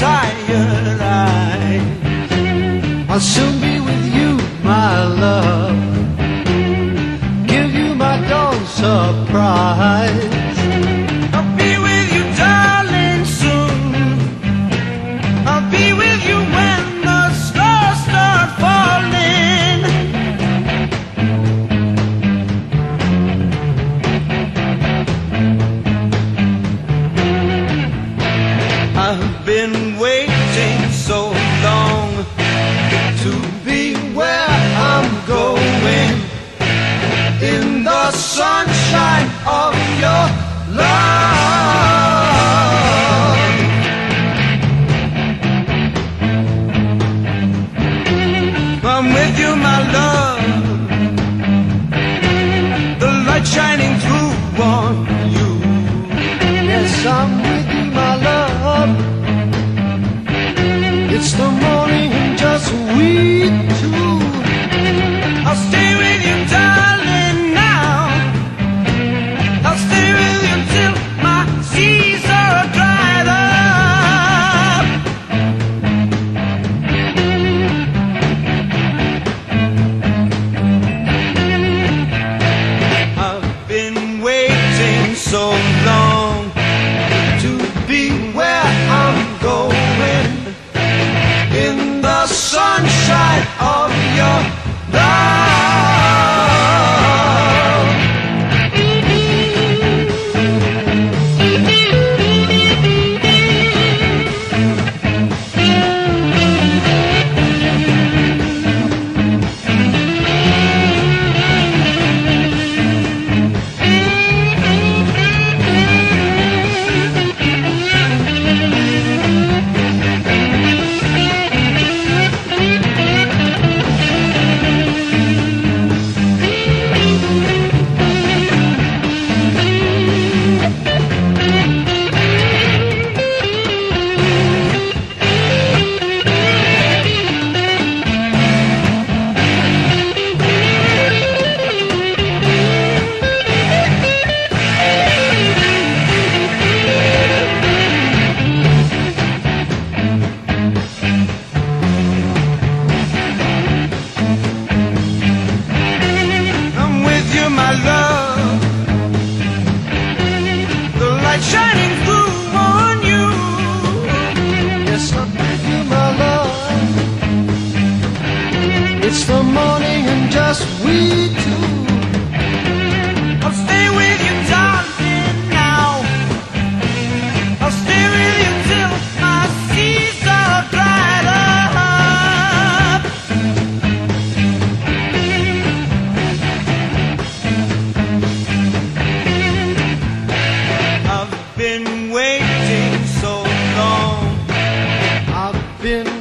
tired eyes I'll soon be with you, my love surprise. I'll be with you, darling, soon. I'll be with you when the stars start falling. I've been waiting so long to be of your love. I'm with you, my love. The light shining through on you. Yes, I'm with you, my love. It's the morning just we two. It's the morning and just we been